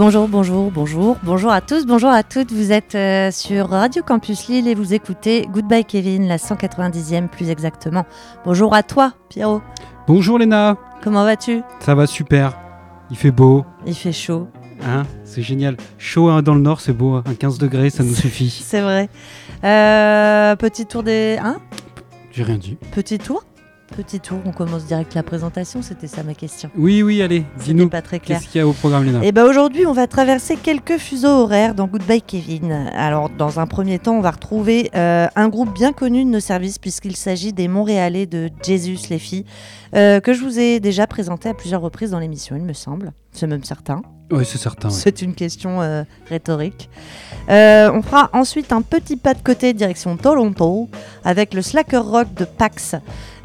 Bonjour, bonjour, bonjour, bonjour à tous, bonjour à toutes. Vous êtes euh, sur Radio Campus Lille et vous écoutez Goodbye Kevin, la 190e plus exactement. Bonjour à toi, Pierrot. Bonjour Léna. Comment vas-tu? Ça va super. Il fait beau. Il fait chaud. Hein? C'est génial. Chaud hein, dans le nord, c'est beau. Un 15 degrés, ça nous suffit. C'est vrai. Euh, petit tour des. Hein? J'ai rien dit. Petit tour? Petit tour, on commence direct la présentation, c'était ça ma question. Oui, oui, allez, dis-nous. pas très clair. Qu'est-ce qu'il y a au programme, Léna Eh ben aujourd'hui, on va traverser quelques fuseaux horaires dans Goodbye Kevin. Alors, dans un premier temps, on va retrouver euh, un groupe bien connu de nos services, puisqu'il s'agit des Montréalais de Jesus les filles, euh, que je vous ai déjà présenté à plusieurs reprises dans l'émission, il me semble. C'est même certain. Oui, c'est certain. ouais. C'est une question euh, rhétorique. Euh, on fera ensuite un petit pas de côté direction Toronto avec le slacker rock de Pax.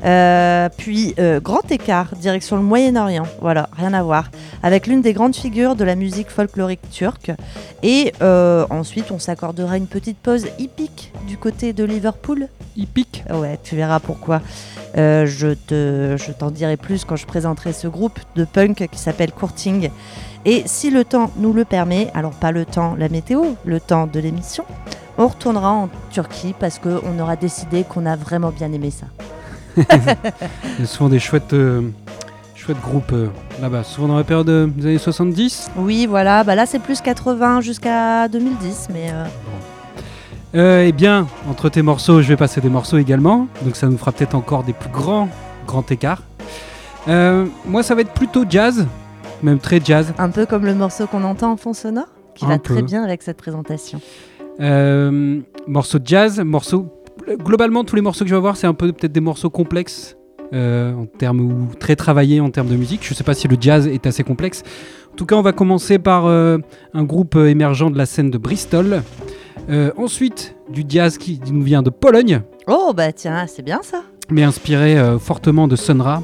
Euh, puis euh, grand écart direction le Moyen-Orient. Voilà, rien à voir. Avec l'une des grandes figures de la musique folklorique turque. Et euh, ensuite, on s'accordera une petite pause hippique du côté de Liverpool. Hippique Ouais, tu verras pourquoi. Je te, je t'en dirai plus quand je présenterai ce groupe de punk qui s'appelle Courting. Et si le temps nous le permet, alors pas le temps, la météo, le temps de l'émission, on retournera en Turquie parce qu'on aura décidé qu'on a vraiment bien aimé ça. Il y a souvent des chouettes, euh, chouettes groupes euh, là-bas. Souvent dans la période euh, des années 70. Oui, voilà, bah là c'est plus 80 jusqu'à 2010, mais eh bien, entre tes morceaux, je vais passer des morceaux également. Donc ça nous fera peut-être encore des plus grands, grands écarts. Moi, ça va être plutôt jazz. Même très jazz. un peu comme le morceau qu'on entend en fond sonore, qui Un va peu. très bien avec cette présentation. Morceau de jazz, morceau. Globalement, tous les morceaux que je vais avoir, c'est un peu peut-être des morceaux complexes euh, en termes ou très travaillés en termes de musique. Je sais pas si le jazz est assez complexe. En tout cas, on va commencer par euh, un groupe euh, émergent de la scène de Bristol. Euh, ensuite, du jazz qui nous vient de Pologne, Oh bah tiens, c'est bien ça. mais inspiré fortement de Sun Ra.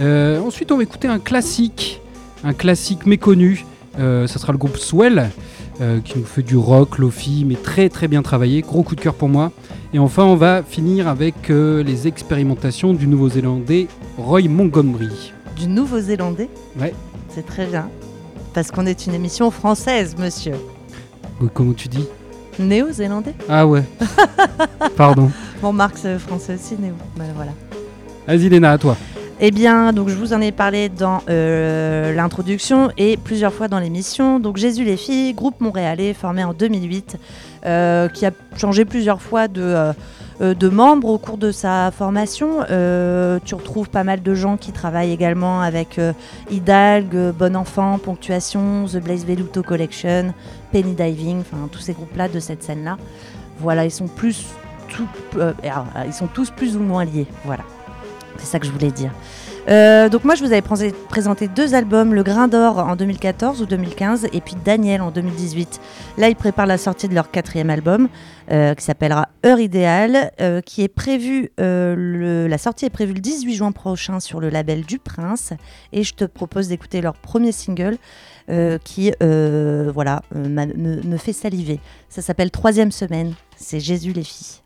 Euh, ensuite, on va écouter un classique, un classique méconnu. Ça sera le groupe Swell, euh, qui nous fait du rock, lofi, mais très très bien travaillé. Gros coup de cœur pour moi. Et enfin, on va finir avec euh, les expérimentations du Nouveau-Zélandais Roy Montgomery. Du Nouveau-Zélandais Ouais. C'est très bien. Parce qu'on est une émission française, monsieur. Comment tu dis? Néo-Zélandais? Ah ouais. Pardon. Bon, Marx euh, français aussi, néo. Bah, voilà. Vas-y Léna, à toi. Eh bien, donc je vous en ai parlé dans euh, l'introduction et plusieurs fois dans l'émission. Donc Jésus les filles, groupe montréalais formé en 2008, euh, qui a changé plusieurs fois de, euh, membres au cours de sa formation. Tu retrouves pas mal de gens qui travaillent également avec Hidalgue, Bon Enfant, Ponctuation, The Blaze Veluto Collection, Penny Diving, enfin tous ces groupes-là de cette scène-là. Voilà, ils sont ils sont tous plus ou moins liés. Voilà. C'est ça que je voulais dire. Euh, donc moi je vous avais pré- présenté deux albums, Le Grain d'Or en 2014 ou 2015 et puis Daniel en 2018. Là ils préparent la sortie de leur quatrième album euh, qui s'appellera Heure idéale, euh, qui est prévu, la sortie est prévue le 18 juin prochain sur le label du Prince et je te propose d'écouter leur premier single qui voilà me, me fait saliver. Ça s'appelle Troisième semaine, c'est Jésus les filles.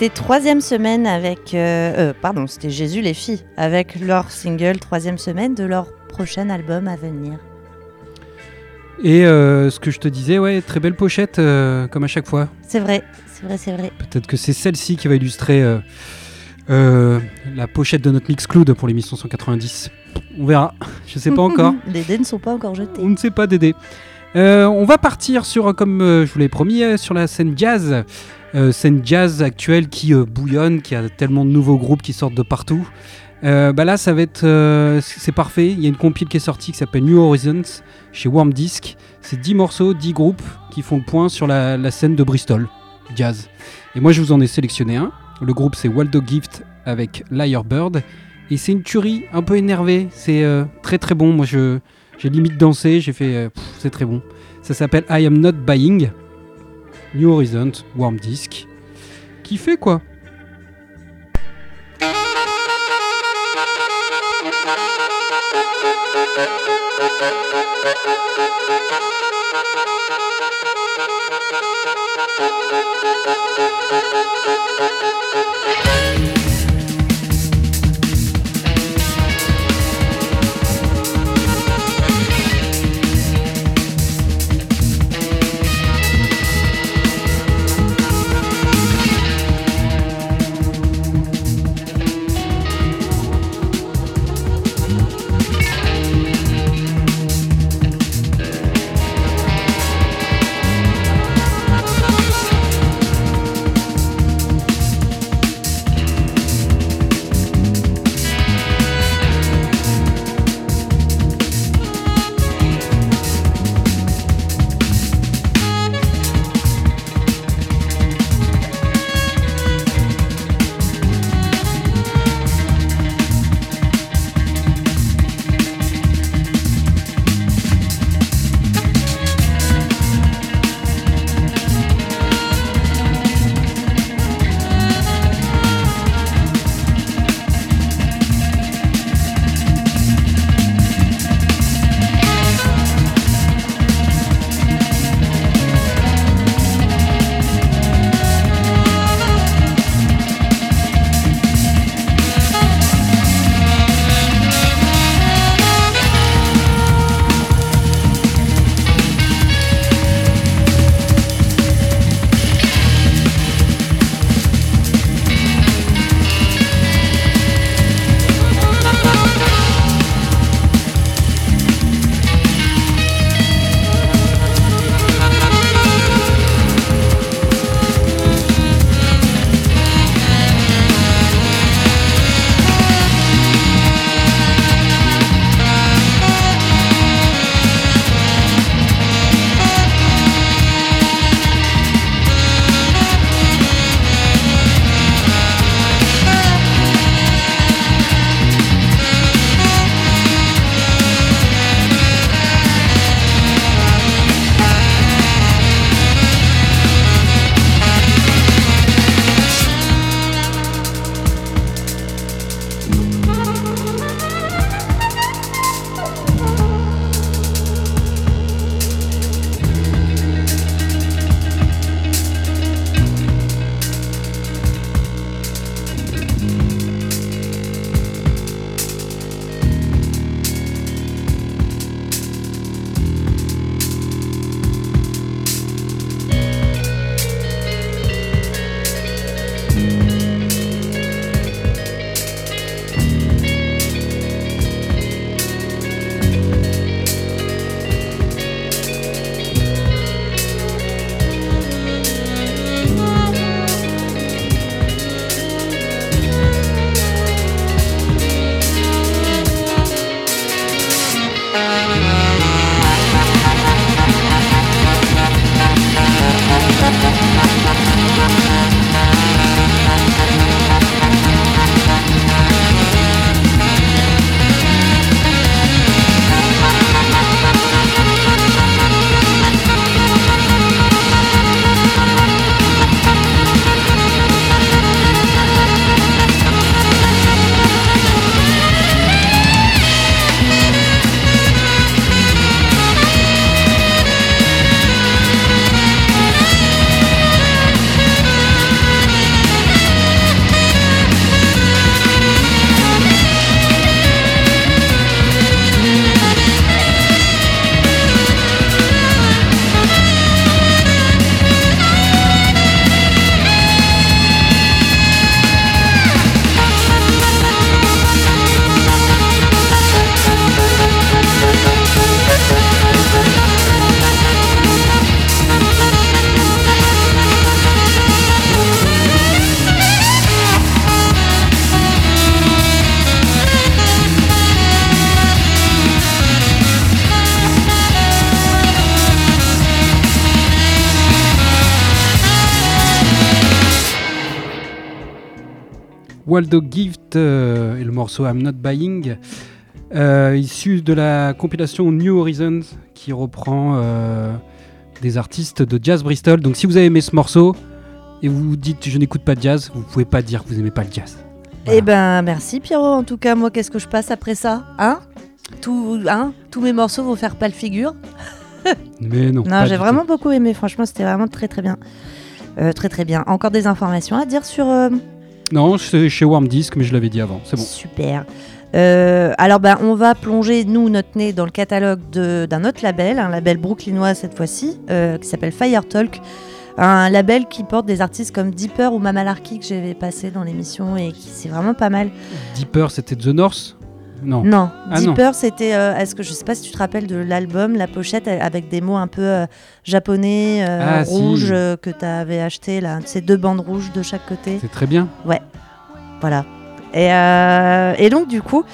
C'était troisième semaine avec. euh, euh, pardon, c'était Jésus les filles, avec leur single troisième semaine de leur prochain album à venir. Et euh, ce que je te disais, ouais, très belle pochette, comme à chaque fois. C'est vrai, c'est vrai, c'est vrai. Peut-être que c'est celle-ci qui va illustrer la pochette de notre Mixcloud pour l'émission 190. On verra, je sais pas encore. Les dés ne sont pas encore jetés. On ne sait pas Dédé. On va partir sur, comme je vous l'ai promis, sur la scène jazz. Euh, scène jazz actuelle qui euh, bouillonne, qui a tellement de nouveaux groupes qui sortent de partout. Euh, bah là, ça va être, c'est parfait. Il y a une compile qui est sortie qui s'appelle New Horizons chez Warm Disc. C'est 10 morceaux, 10 groupes qui font le point sur la, scène de Bristol jazz. Et moi, je vous en ai sélectionné un. Le groupe, c'est Waldo Gift avec Liar Bird. Et c'est une tuerie un peu énervée. C'est très très bon. Moi, je, j'ai limite dansé. J'ai fait. c'est très bon. Ça s'appelle I Am Not Buying. New Horizons, Warm Disc. Qui fait quoi? Waldo Gift euh, et le morceau I'm Not Buying, euh, issu de la compilation New Horizons qui reprend euh, des artistes de jazz Bristol. Donc si vous avez aimé ce morceau et vous dites je n'écoute pas de jazz, vous pouvez pas dire que vous aimez pas le jazz. Eh ben, merci Pierrot. En tout cas, moi, qu'est-ce que je passe après ça Hein? Tout, hein? Tous mes morceaux vont faire pas le figure. Mais non. Non, j'ai vraiment tout. beaucoup aimé. Franchement, c'était vraiment très très bien. Euh, très très bien. Encore des informations à dire sur. euh, Non, c'est chez Warm Disc, mais je l'avais dit avant. C'est bon. Super. Euh, alors, ben, on va plonger, nous, notre nez dans le catalogue d'un autre label, un label brooklynois cette fois-ci, euh, qui s'appelle Fire Talk. Un label qui porte des artistes comme Deeper ou Mamalarky que j'avais passé dans l'émission et qui c'est vraiment pas mal. Deeper, c'était The North? Non. Non, Ah, non. Deeper, c'était. euh, Est-ce que je sais pas si tu te rappelles de l'album, la pochette avec des mots un peu euh, japonais, euh, Ah, rouges euh, que tu avais acheté là, ces deux bandes rouges de chaque côté. C'est très bien. Voilà. Et, euh, et donc, du coup,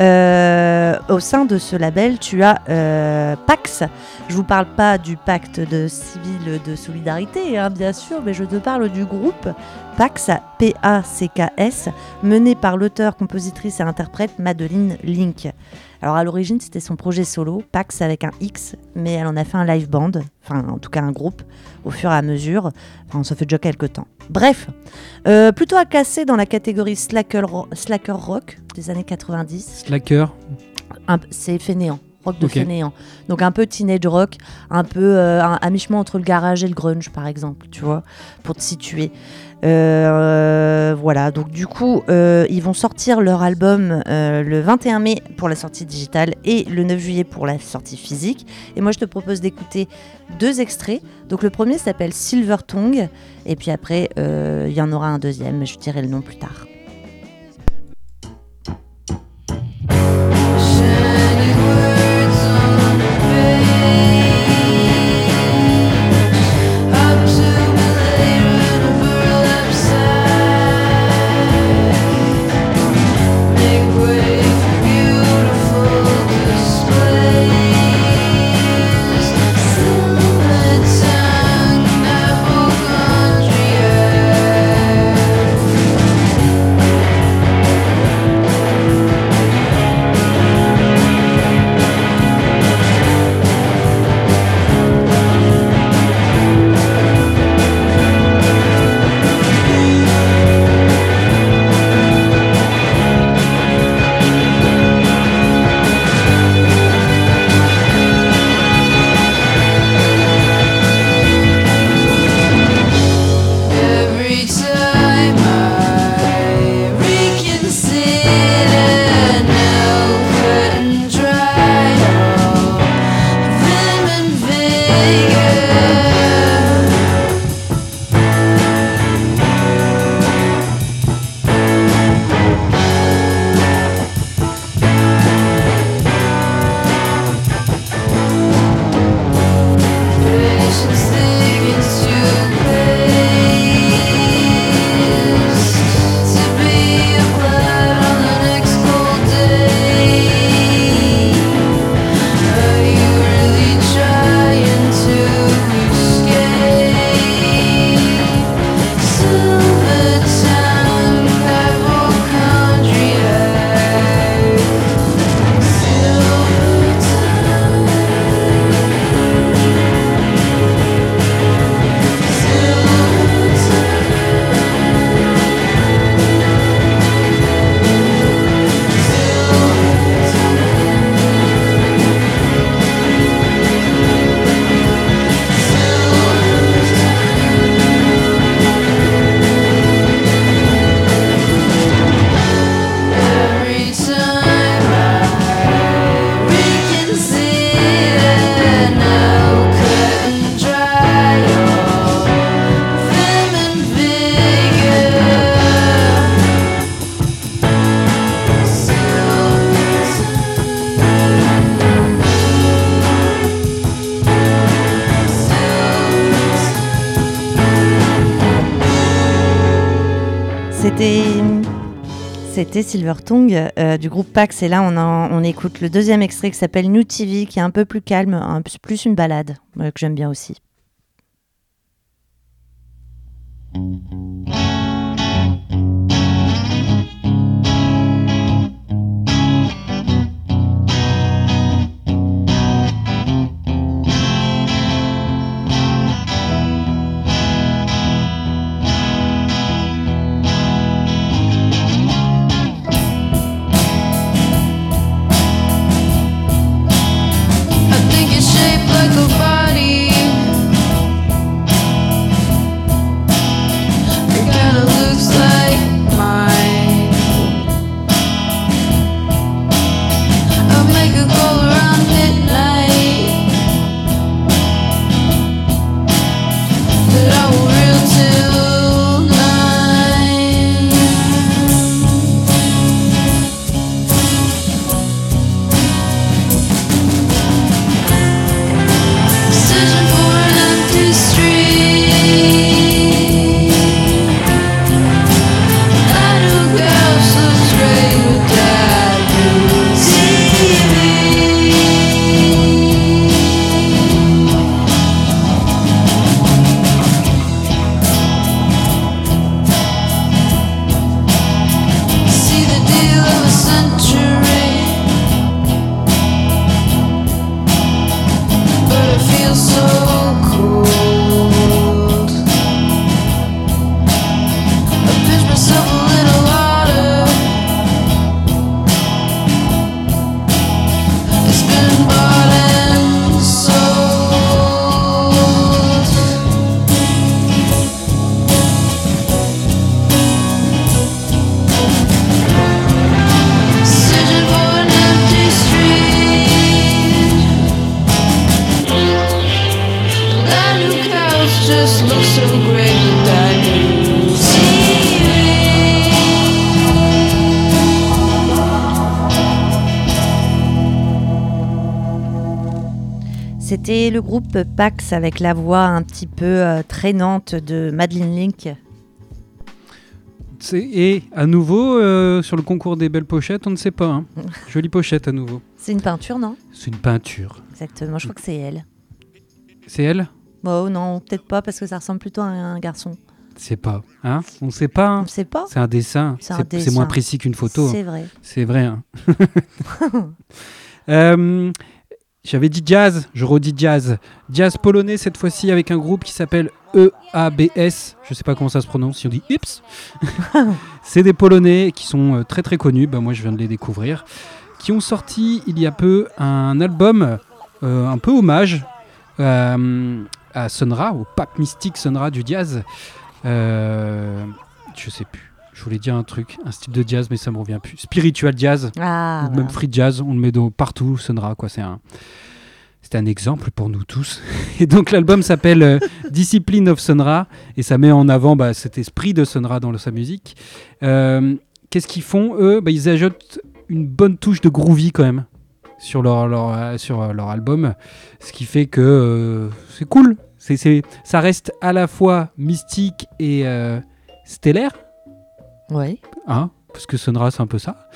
euh, au sein de ce label, tu as euh, Pax. Je vous parle pas du pacte de civil de solidarité, hein, bien sûr, mais je te parle du groupe Pax, P-A-C-K-S, mené par l'auteur, compositrice et interprète Madeline Link. Alors, à l'origine, c'était son projet solo, Pax avec un X, mais elle en a fait un live band, enfin, en tout cas, un groupe, au fur et à mesure. Enfin, ça fait déjà quelques temps. Bref, euh, plutôt à classer dans la catégorie slacker, ro- slacker rock des années 90. Slacker. C'est fainéant, rock de Ok. fainéant. Donc un peu teenage rock, un peu euh, à mi-chemin entre le garage et le grunge par exemple, tu vois, pour te situer. Euh, voilà, donc du coup, euh, ils vont sortir leur album euh, le 21 mai pour la sortie digitale et le 9 juillet pour la sortie physique. Et moi, je te propose d'écouter deux extraits. Donc le premier s'appelle Silver Tongue, et puis après, il y en aura un deuxième, mais je dirai le nom plus tard. C'était Silver Tongue euh, du groupe Pax et là on, écoute le deuxième extrait qui s'appelle New TV qui est un peu plus calme, un plus une balade euh, que j'aime bien aussi. Groupe Pax avec la voix un petit peu euh, traînante de Madeleine Link. Et à nouveau, euh, sur le concours des belles pochettes, on ne sait pas. hein. Jolie pochette à nouveau. C'est une peinture, non? C'est une peinture. Exactement, je crois que c'est elle. C'est elle? Bon, non, peut-être pas parce que ça ressemble plutôt à un garçon. C'est pas. Hein? On ne sait pas. On hein. ne sait pas? C'est un dessin. C'est moins précis qu'une photo. hein. C'est vrai. C'est vrai. hein. Euh, J'avais dit jazz, je redis jazz. Jazz polonais cette fois-ci avec un groupe qui s'appelle EABS. Je sais pas comment ça se prononce, si on dit Ips. C'est des Polonais qui sont euh, très très connus. Bah, moi je viens de les découvrir. Qui ont sorti il y a peu un album euh, un peu hommage euh, à Sonra, au pape mystique Sonra du jazz. Euh, je sais plus. Je voulais dire un truc, un style de jazz, mais ça me revient plus. Spiritual jazz Ah, ou même free jazz, on le met partout, Sonra quoi, c'est un c'est un exemple pour nous tous. Et donc l'album s'appelle euh, Discipline of Sonra et ça met en avant bah, cet esprit de Sonra dans le- sa musique. Euh, Qu'est-ce qu'ils font eux? Bah, Ils ajoutent une bonne touche de groovy quand même sur leur, leur, euh, sur leur album, ce qui fait que c'est cool. C'est, ça reste à la fois mystique et stellaire, Ouais. hein, parce que Sonra c'est un peu ça,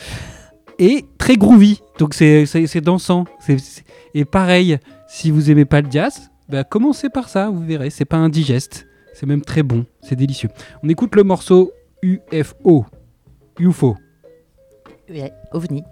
et très groovy, donc c'est, c'est, c'est dansant. C'est- c'est- et pareil, si vous aimez pas le jazz, bah, commencez par ça, vous verrez, c'est pas indigeste, c'est même très bon, c'est délicieux. On écoute le morceau UFO. UFO. Ouais, OVNI.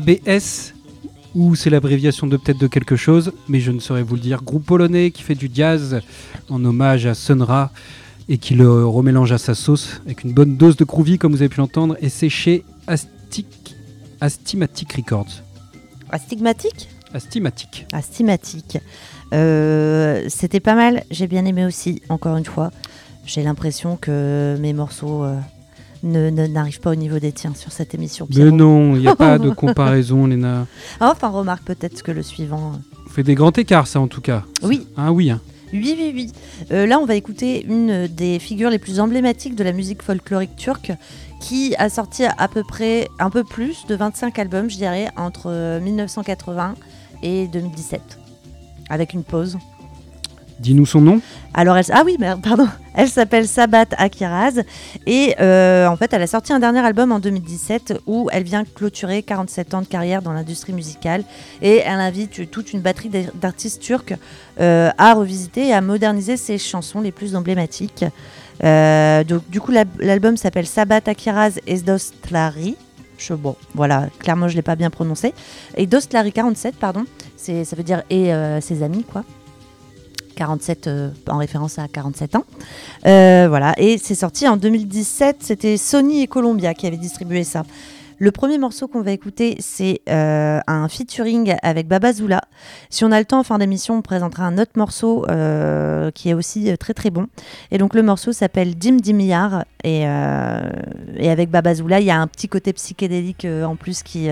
GABS ou c'est l'abréviation de peut-être de quelque chose, mais je ne saurais vous le dire. Groupe polonais qui fait du jazz en hommage à Sun Ra et qui le remélange à sa sauce avec une bonne dose de groovy comme vous avez pu l'entendre et c'est chez Astic, Astimatic Records. Astigmatique Astimatic. Astigmatique. Euh, C'était pas mal, j'ai bien aimé aussi, encore une fois. J'ai l'impression que mes morceaux euh, ne- ne- n'arrivent pas au niveau des tiens sur cette émission. Mais non, il n'y a pas de comparaison, Léna. Ah, enfin, remarque peut-être que le suivant. euh, On fait des grands écarts, ça en tout cas. Oui. Ah oui. hein. Oui, oui, oui. Euh, là, on va écouter une des figures les plus emblématiques de la musique folklorique turque qui a sorti à peu près un peu plus de 25 albums, je dirais, entre euh, 1980 et 2017. Avec une pause. Dis-nous son nom. Alors, elle, ah oui, pardon. Elle s'appelle Sabat Akiraz. Et euh, en fait, elle a sorti un dernier album en 2017 où elle vient clôturer 47 ans de carrière dans l'industrie musicale. Et elle invite toute une batterie d'ar- d'artistes turcs euh, à revisiter et à moderniser ses chansons les plus emblématiques. Euh, donc, du coup, l'al- l'album s'appelle Sabat Akiraz et Dostlari. Je, bon, voilà, clairement, je l'ai pas bien prononcé. Et Dostlari 47, pardon, ça veut dire et ses amis, quoi. 47 euh, en référence à 47 ans. Euh, voilà, et c'est sorti en 2017. C'était Sony et Columbia qui avaient distribué ça. Le premier morceau qu'on va écouter, c'est euh, un featuring avec Baba Zula. Si on a le temps en fin d'émission, on présentera un autre morceau euh, qui est aussi très très bon. Et donc le morceau s'appelle Dim Dimiar. Et, euh, et avec Baba Zula, il y a un petit côté psychédélique en plus qui,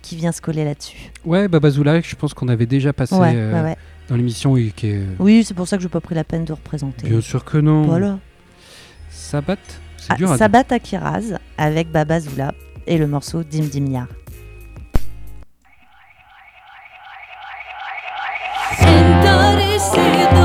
qui vient se coller là-dessus. Ouais, Babazoula, je pense qu'on avait déjà passé Ouais, ouais, ouais. Dans l'émission et qui est... Oui, c'est pour ça que je n'ai pas pris la peine de représenter. Bien sûr que non. Voilà. Sabat, c'est Ah, dur à. Sabat Akiraz avec Baba Zula et le morceau Dim. Entarisi dımdım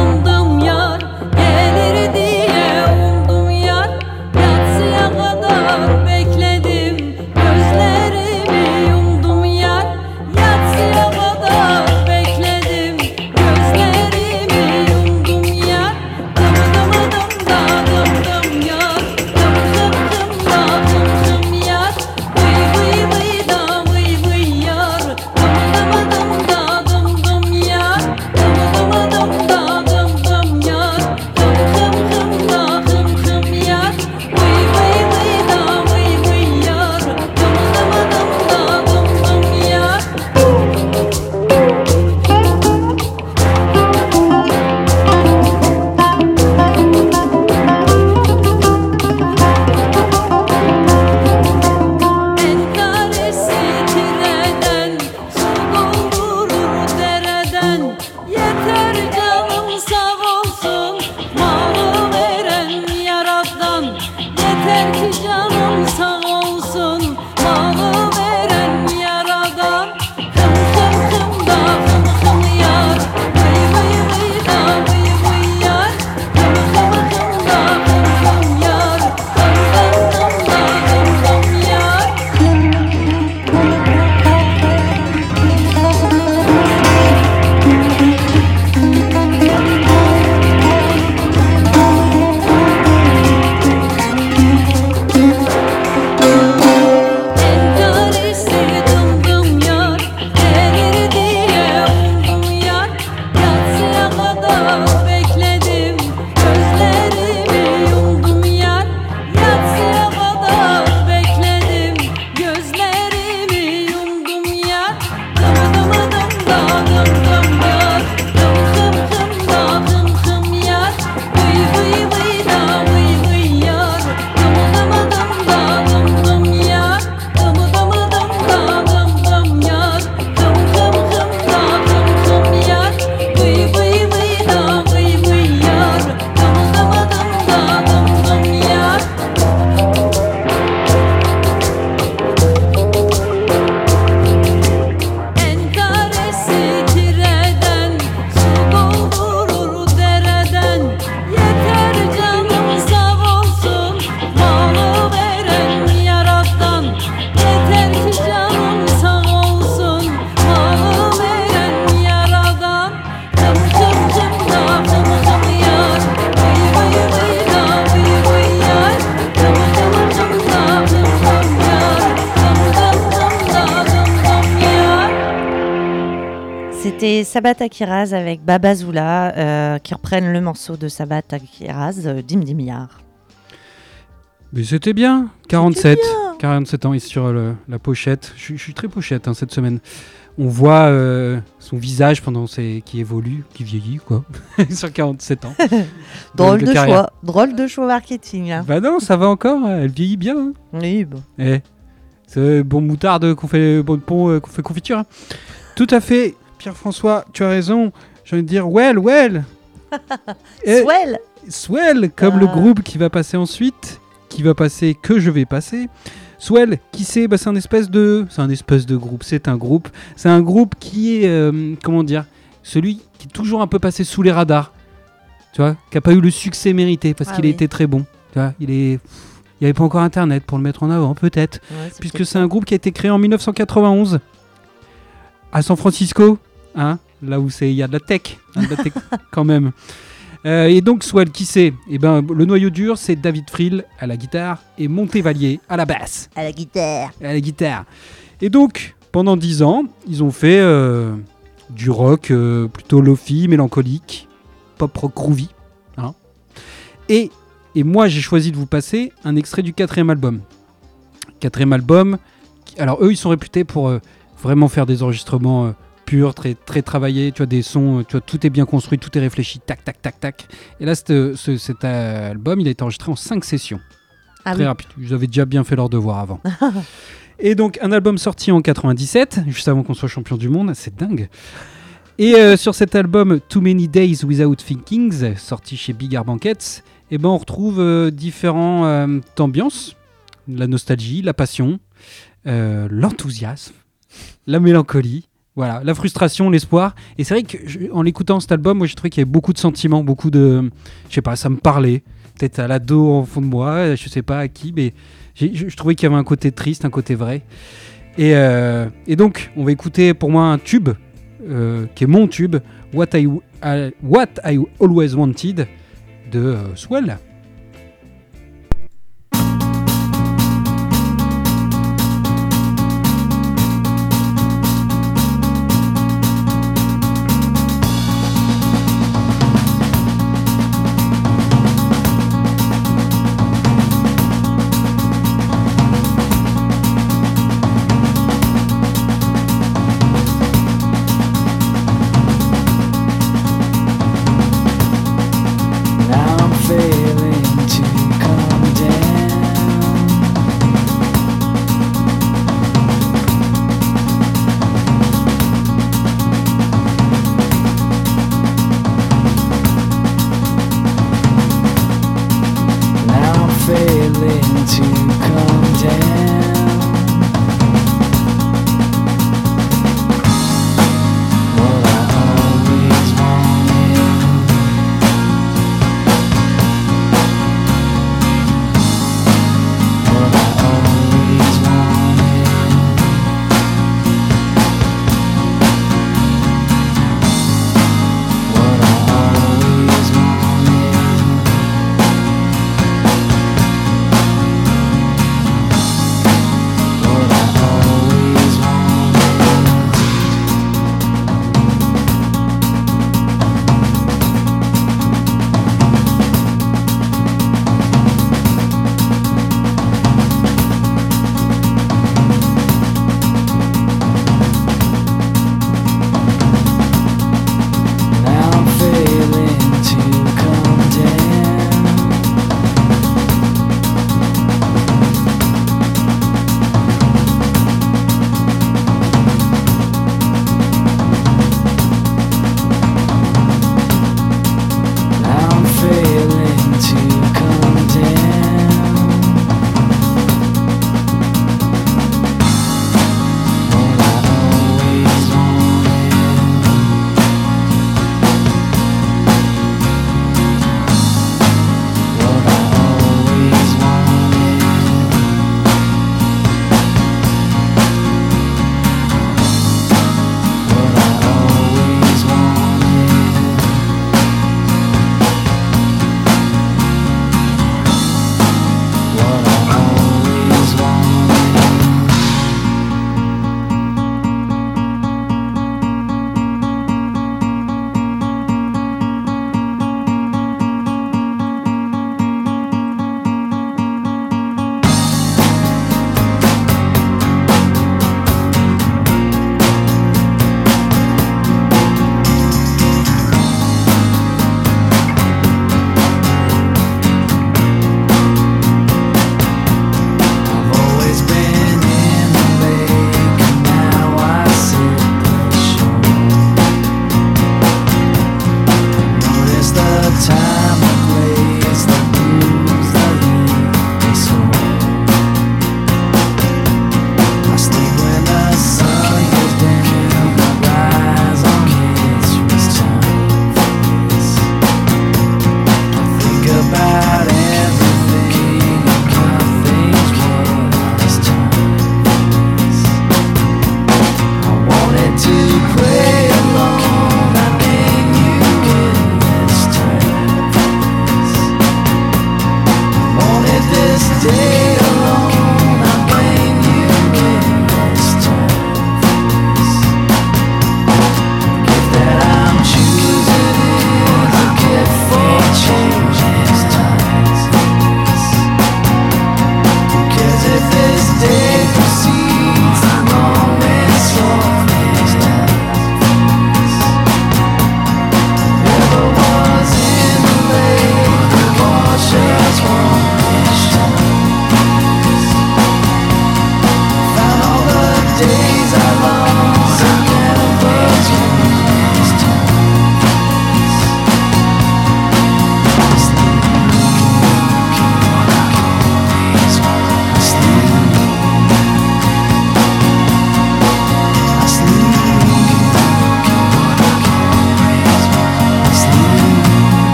Sabat Akiraz avec Baba Zula euh, qui reprennent le morceau de Sabat Akiraz, euh, Dim Dimiar. Mais c'était bien, 47. 47 ans, et sur le- la pochette. Je, suis- très pochette hein, cette semaine. On voit euh, son visage pendant ses, qui évolue, qui vieillit, quoi, sur 47 ans. Drôle de, choix, drôle de choix marketing. hein. Bah non, ça va encore, elle vieillit bien. hein. Oui, bon. Eh, c'est bon moutarde qu'on fait, bon pont euh, qu'on fait confiture. hein. Tout à fait, Pierre-François, tu as raison. J'ai envie de dire, well, well. Swell Swell, comme le Ah. groupe qui va passer ensuite, qui va passer, que je vais passer. Swell, qui c'est? Bah, C'est un espèce de, c'est un espèce de groupe. C'est un groupe. C'est un groupe qui est, euh, comment dire, celui qui est toujours un peu passé sous les radars. Tu vois, qui a pas eu le succès mérité parce Ah qu'il a été très bon. Tu vois, il est, il y avait pas encore Internet pour le mettre en avant, peut-être Ouais, puisque c'est un groupe qui a été créé en 1991 à San Francisco, hein, là où c'est il y a de la tech, hein, de la tech quand même. Euh, et donc Swell, qui c'est? Eh ben le noyau dur, c'est David Frill à la guitare et Montevalier à la basse, à la guitare. à la guitare. Et donc pendant 10 ans, ils ont fait euh, du rock euh, plutôt lofi, mélancolique, pop rock groovy. hein. Et, et moi, j'ai choisi de vous passer un extrait du quatrième album. Quatrième album. qui- Alors eux, ils sont réputés pour euh, vraiment faire des enregistrements purs, très très travaillés. Tu vois des sons, tu vois tout est bien construit, tout est réfléchi, tac tac tac tac. Et là, ce- cet album, il a été enregistré en 5 sessions Ah très oui. rapide. Ils avaient déjà bien fait leur devoir avant. et donc, un album sorti en 97, juste avant qu'on soit champion du monde, c'est dingue. Et euh, sur cet album Too Many Days Without Thinkings, sorti chez Big Banquets, eh ben, on retrouve euh, différentes euh, ambiances la nostalgie, la passion, euh, l'enthousiasme, la mélancolie. Voilà, la frustration, l'espoir. Et c'est vrai que je- en l'écoutant cet album, moi j'ai trouvé qu'il y avait beaucoup de sentiments, beaucoup de. Je sais pas, ça me parlait. Peut-être à l'ado en fond de moi, je sais pas à qui, mais je, trouvais qu'il y avait un côté triste, un côté vrai. Et, euh, donc, on va écouter pour moi un tube, euh, qui est mon tube, What I, I- What I Always Wanted, de euh, Swell.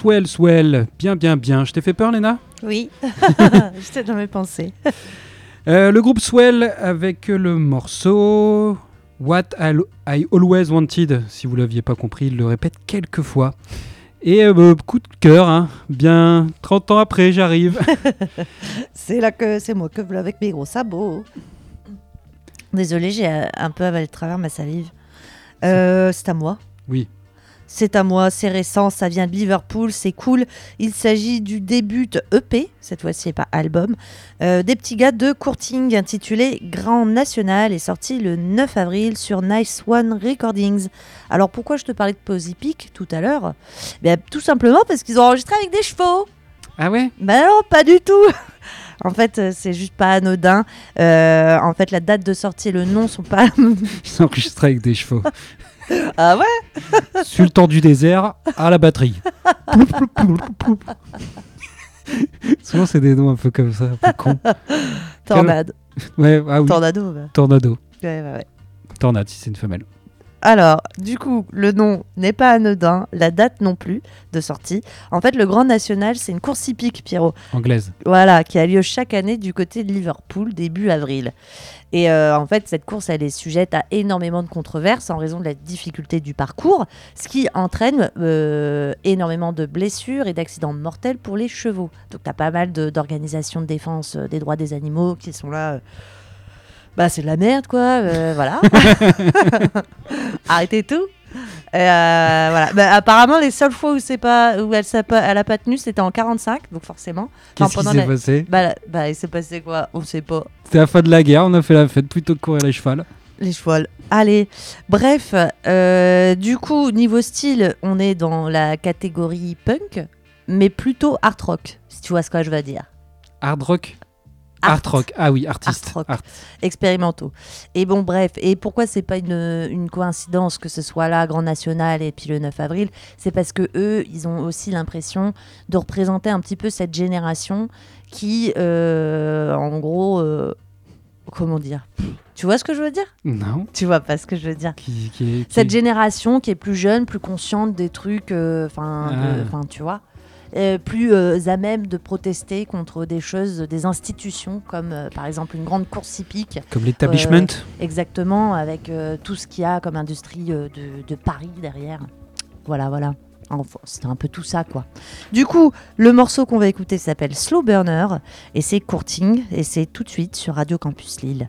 Swell, swell. Bien, bien, bien. Je t'ai fait peur, Léna? Oui, je t'ai jamais pensé. Euh, Le groupe Swell avec le morceau What I, Always Wanted. Si vous l'aviez pas compris, il le répète quelques fois. Et euh, bah, coup de cœur, hein. bien 30 ans après, j'arrive. C'est là que c'est moi que veux avec mes gros sabots. Désolée, j'ai euh, un peu avalé de travers ma salive. Euh, c'est à moi. Oui. C'est à moi, c'est récent, ça vient de Liverpool, c'est cool. Il s'agit du début de EP, cette fois-ci et pas album, euh, des petits gars de Courting intitulé Grand National est sorti le 9 avril sur Nice One Recordings. Alors pourquoi je te parlais de Posy Peak tout à l'heure? Bien, Tout simplement parce qu'ils ont enregistré avec des chevaux. Ah ouais? Bah non, pas du tout. En fait, euh, c'est juste pas anodin. Euh, en fait, la date de sortie et le nom sont pas. Ils enregistré avec des chevaux. ah ouais Sultan du désert à la batterie. Souvent, c'est des noms un peu comme ça, un peu cons. Tornade. Ouais, ah oui. Tornado. bah. Tornado. Ouais, ouais, ouais. Tornade, si c'est une femelle. Alors, du coup, le nom n'est pas anodin, la date non plus de sortie. En fait, le Grand National, c'est une course hippique, Pierrot. Anglaise. Voilà, qui a lieu chaque année du côté de Liverpool, début avril. Et euh, en fait, cette course, elle est sujette à énormément de controverses en raison de la difficulté du parcours, ce qui entraîne euh, énormément de blessures et d'accidents mortels pour les chevaux. Donc, tu as pas mal d'organisations de, défense euh, des droits des animaux qui sont là. euh, bah, c'est de la merde, quoi. euh, voilà. Arrêtez tout. Euh, voilà. Bah, apparemment, les seules fois où, c'est pas, où elle, s'est pas- elle a pas tenu, c'était en 45, donc forcément. Qu'est-ce qui s'est la- passé? Bah, bah, il s'est passé quoi? On sait pas. C'était la fin de la guerre, on a fait la fête plutôt que courir les chevals. Les chevaux. Allez, bref, euh, du coup, niveau style, on est dans la catégorie punk, mais plutôt art rock, si tu vois ce que je veux dire. Hard rock? Art. Art rock, ah oui, artiste. Art rock. Art. Expérimentaux. Et bon, bref, et pourquoi c'est pas une, une coïncidence que ce soit là, Grand National et puis le 9 avril? C'est parce que eux, ils ont aussi l'impression de représenter un petit peu cette génération qui, euh, en gros, euh, comment dire? Tu vois ce que je veux dire? Non. Tu vois pas ce que je veux dire Qui, qui est, qui cette génération qui est plus jeune, plus consciente des trucs, euh, enfin, Ah. enfin, tu vois, plus euh, à même de protester contre des choses, des institutions comme euh, par exemple une grande course hippique, Comme l'établissement. exactement avec euh, tout ce qu'il y a comme industrie euh, de, de Paris derrière. Voilà, voilà. Enfin, C'était un peu tout ça, quoi. Du coup, le morceau qu'on va écouter s'appelle Slow Burner et c'est Courting et c'est tout de suite sur Radio Campus Lille.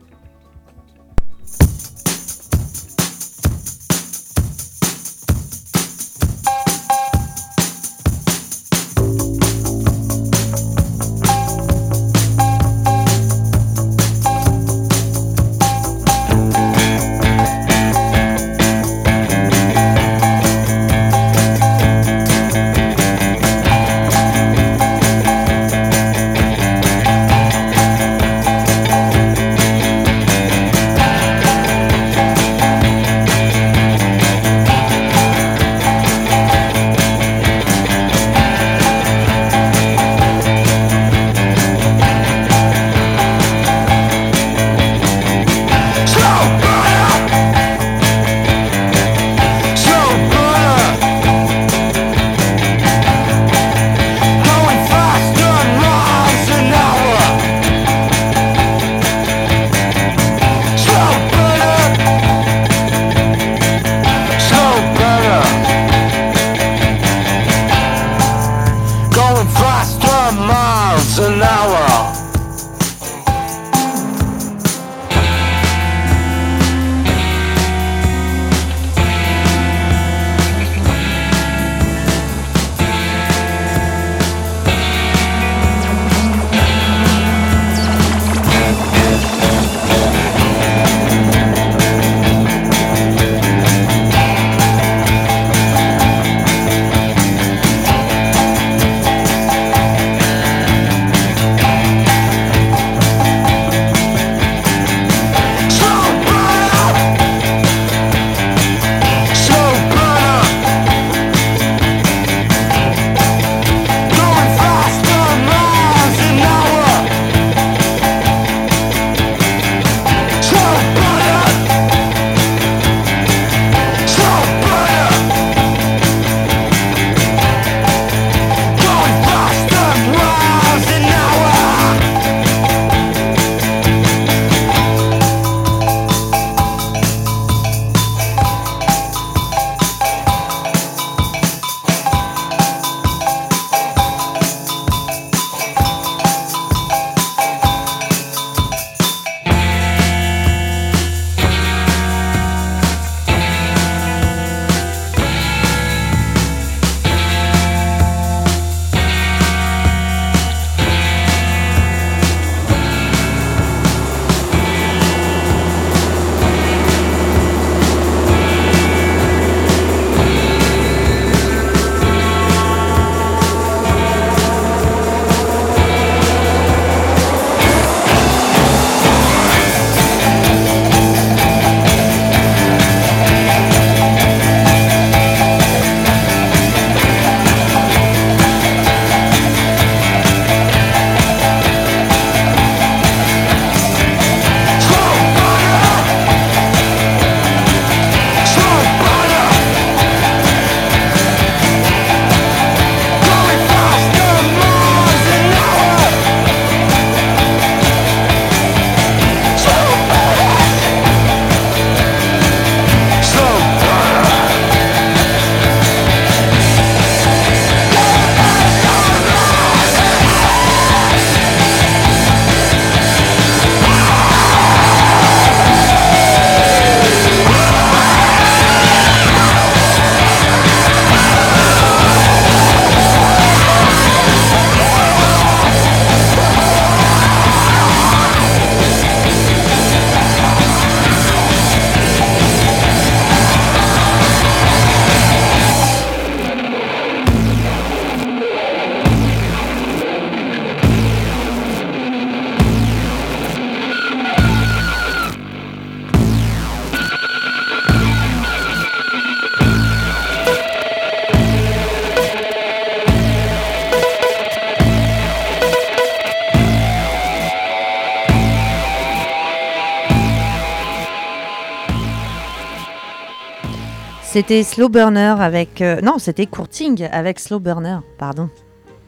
C'était Slow Burner avec. euh, non, c'était Courting avec Slow Burner, pardon.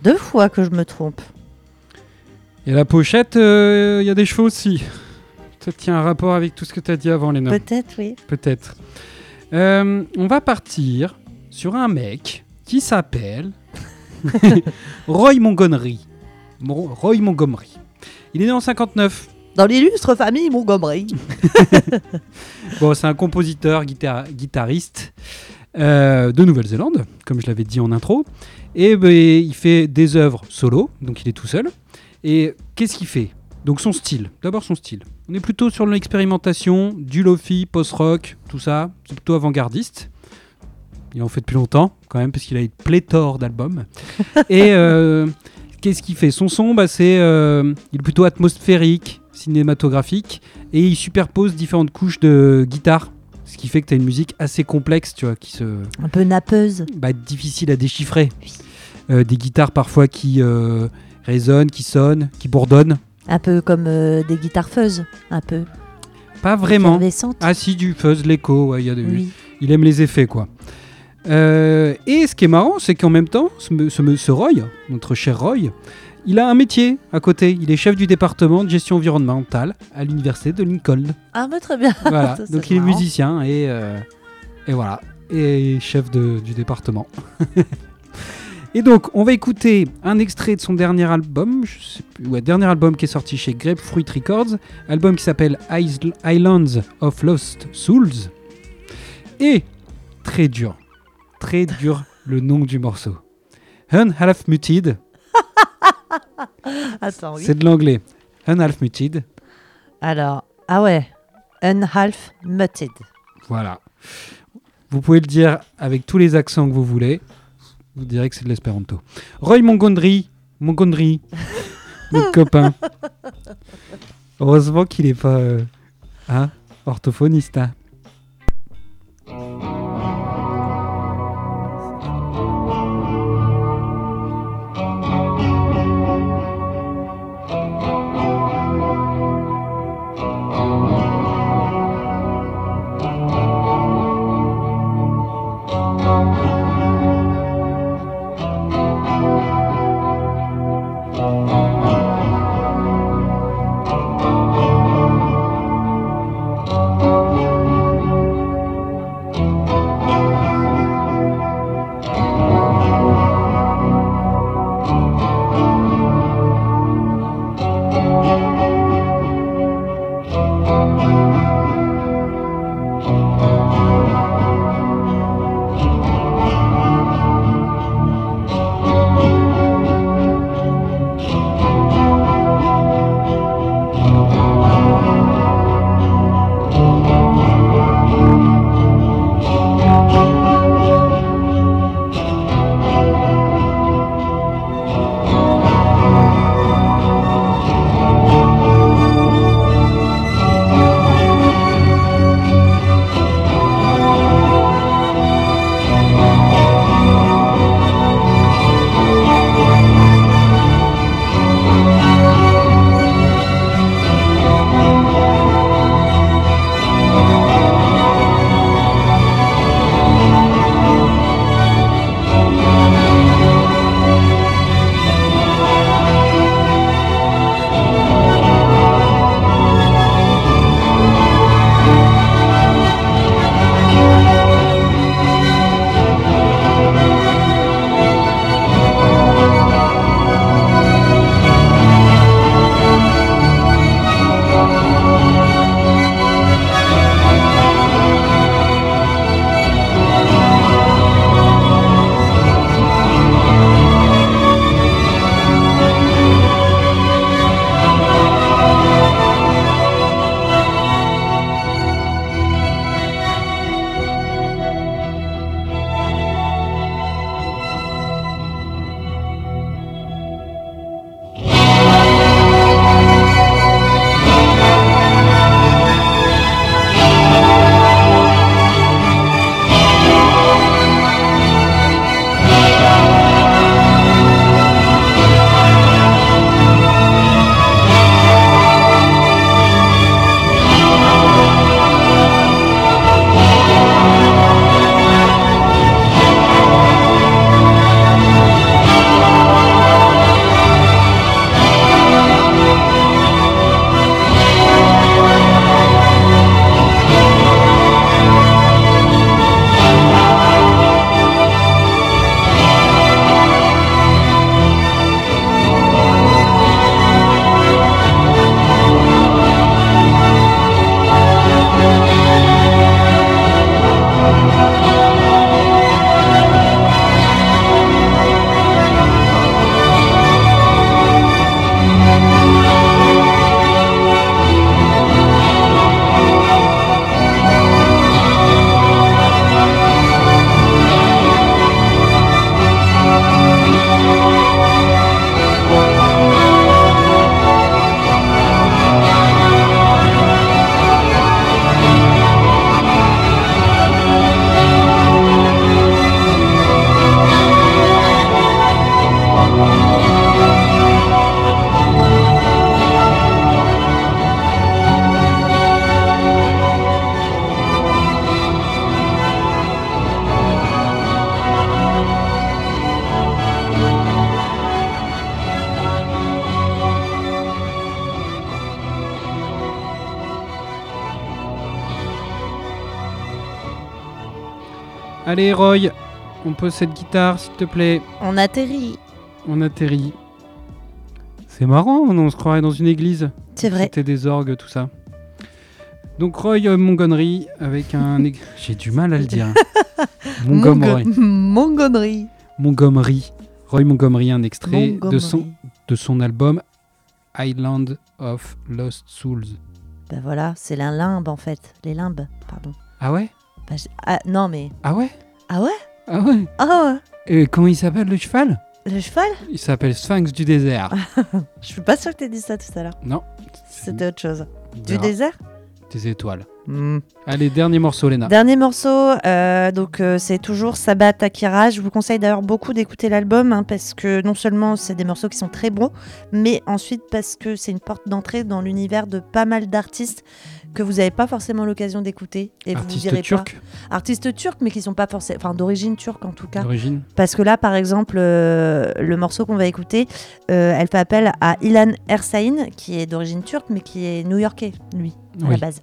Deux fois que je me trompe. Et la pochette, euh, il y a des cheveux aussi. Peut-être qu'il y a un rapport avec tout ce que tu as dit avant, Léna. Peut-être, oui. Peut-être. Euh, on va partir sur un mec qui s'appelle Roy Montgomery. Mon- Roy Montgomery. Il est né en 59. Dans l'illustre famille Montgomery. Bon, c'est un compositeur, guita- guitariste euh, de Nouvelle-Zélande, comme je l'avais dit en intro. Et ben, il fait des œuvres solo, donc il est tout seul. Et qu'est-ce qu'il fait? Donc son style. D'abord son style. On est plutôt sur l'expérimentation, du lofi, post-rock, tout ça. C'est plutôt avant-gardiste. Il en fait depuis longtemps, quand même, parce qu'il a une pléthore d'albums. Et euh, qu'est-ce qu'il fait Son son, bah, c'est, euh, il est plutôt atmosphérique, cinématographique, et il superpose différentes couches de guitare. Ce qui fait que tu as une musique assez complexe, tu vois, qui se, Un peu nappeuse. bah, difficile à déchiffrer. Euh, des guitares parfois qui euh, résonnent, qui sonnent, qui bourdonnent. Un peu comme des guitares fuzz. Un peu. Pas vraiment. Ah si, du fuzz, l'écho, ouais, il y a des- oui. il aime les effets quoi. Euh, et ce qui est marrant, c'est qu'en même temps, ce, Roy, notre cher Roy, il a un métier à côté. Il est chef du département de gestion environnementale à l'université de Lincoln. Ah, bah, très bien. Voilà. Ça, Donc il est musicien et, euh, et voilà. Et chef de- du département. et donc, on va écouter un extrait de son dernier album, je sais plus, ouais, dernier album qui est sorti chez Grapefruit Records, album qui s'appelle Isl- Islands of Lost Souls. Et très dur, très dur le nom du morceau. Un Half Muted, Attends, oui. c'est de l'anglais. Un Half Muted, Alors, ah ouais. Un half mutted. Voilà. Vous pouvez le dire avec tous les accents que vous voulez. Vous direz que c'est de l'espéranto. Roy Montgomery, Montgomery, notre copain. Heureusement qu'il n'est pas euh, hein, orthophoniste. hein. Roy, on pose cette guitare, s'il te plaît. On atterrit. On atterrit. C'est marrant, on se croirait dans une église. C'est vrai. C'était des orgues, tout ça. Donc Roy euh, Montgomery avec un... J'ai du mal à le dire. Montgomery. Montgomery. Montgomery. Roy Montgomery, un extrait de son, de son album Island of Lost Souls. Bah voilà, c'est la limbe en fait. Les limbes, pardon. Ah ouais? Je- ah, non mais. Ah ouais? Ah ouais Ah ouais Ah Et comment il s'appelle le cheval? Ouais Le cheval? Il s'appelle Sphinx du désert. Je suis pas sûre que t'aies dit ça tout à l'heure. non. C'était autre chose. Du désert? Des étoiles. Hmm. Allez, dernier morceau, Léna. Dernier morceau, euh, donc euh, c'est toujours Sabat Akira. Je vous conseille d'ailleurs beaucoup d'écouter l'album hein, parce que non seulement c'est des morceaux qui sont très bons, mais ensuite parce que c'est une porte d'entrée dans l'univers de pas mal d'artistes que vous n'avez pas forcément l'occasion d'écouter. Et vous vous Artiste direz turc pas. Artistes turcs, mais qui sont pas forcément, enfin d'origine turque en tout cas. d'origine. Parce que là, par exemple, euh, le morceau qu'on va écouter, elle fait appel à Ilan Ersain, qui est d'origine turque, mais qui est new-yorkais, lui, à la base.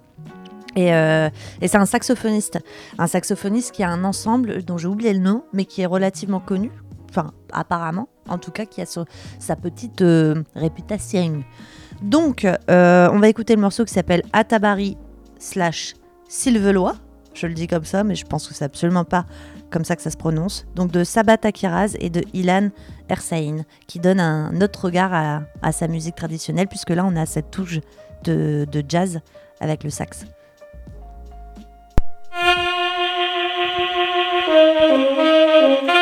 Et, euh, et c'est un saxophoniste. Un saxophoniste qui a un ensemble dont j'ai oublié le nom, mais qui est relativement connu. Enfin, apparemment, en tout cas, qui a sa petite euh, réputation. Donc, euh, on va écouter le morceau qui s'appelle Atabari slash Sylvelois. Je le dis comme ça, mais je pense que c'est absolument pas comme ça que ça se prononce. Donc de Sabat Akiraz et de Ilan Ersain, qui donne un autre regard à, à sa musique traditionnelle, puisque là on a cette touche de, de jazz avec le sax. Thank you.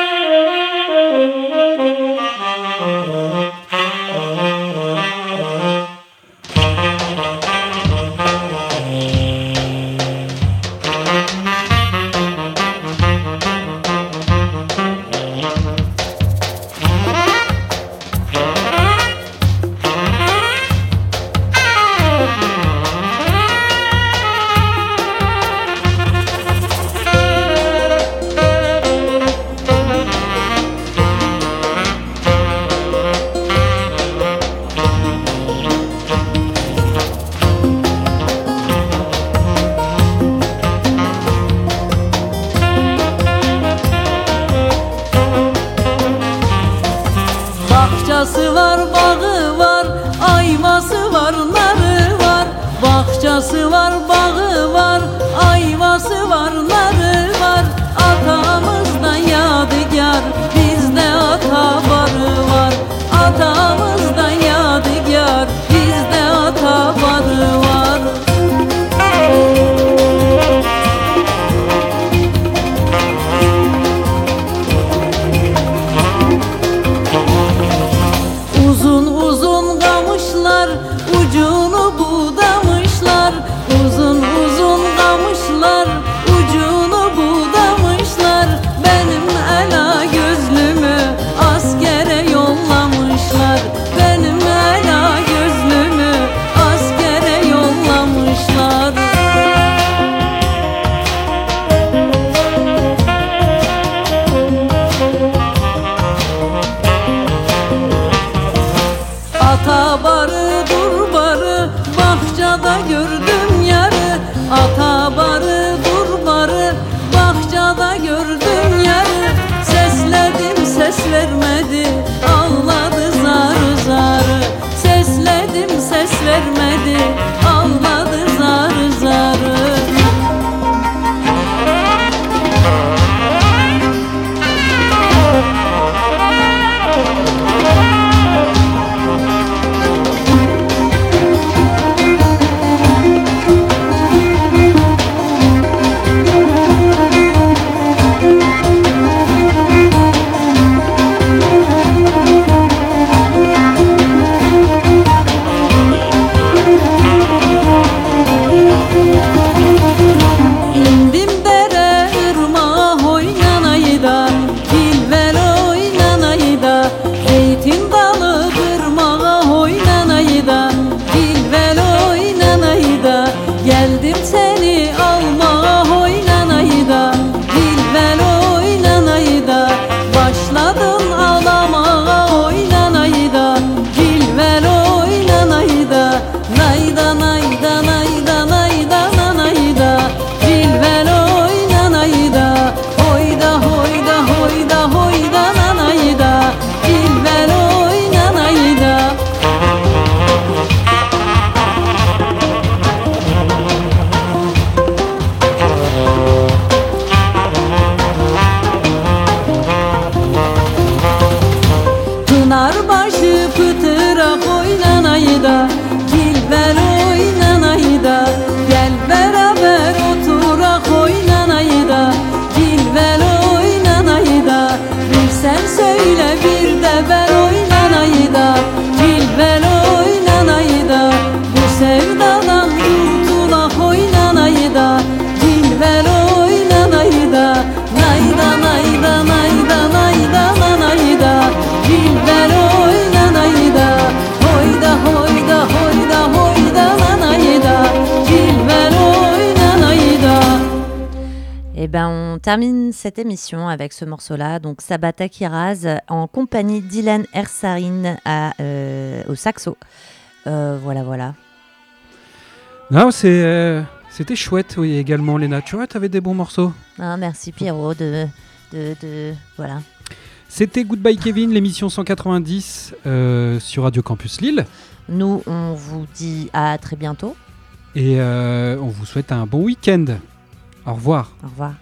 Ben, on termine cette émission avec ce morceau-là, donc Sabata Kiraz, en compagnie d'Ilan Ersarin à, euh, au saxo. Euh, voilà, voilà. Non, c'est, euh, c'était chouette, oui, également, Léna. Tu vois, t'avais des bons morceaux. Ah, merci Pierrot de, de, de- voilà. C'était Goodbye Kevin, l'émission 190 euh, sur Radio Campus Lille. Nous, on vous dit à très bientôt. Et on vous souhaite un bon week-end. Au revoir. Au revoir.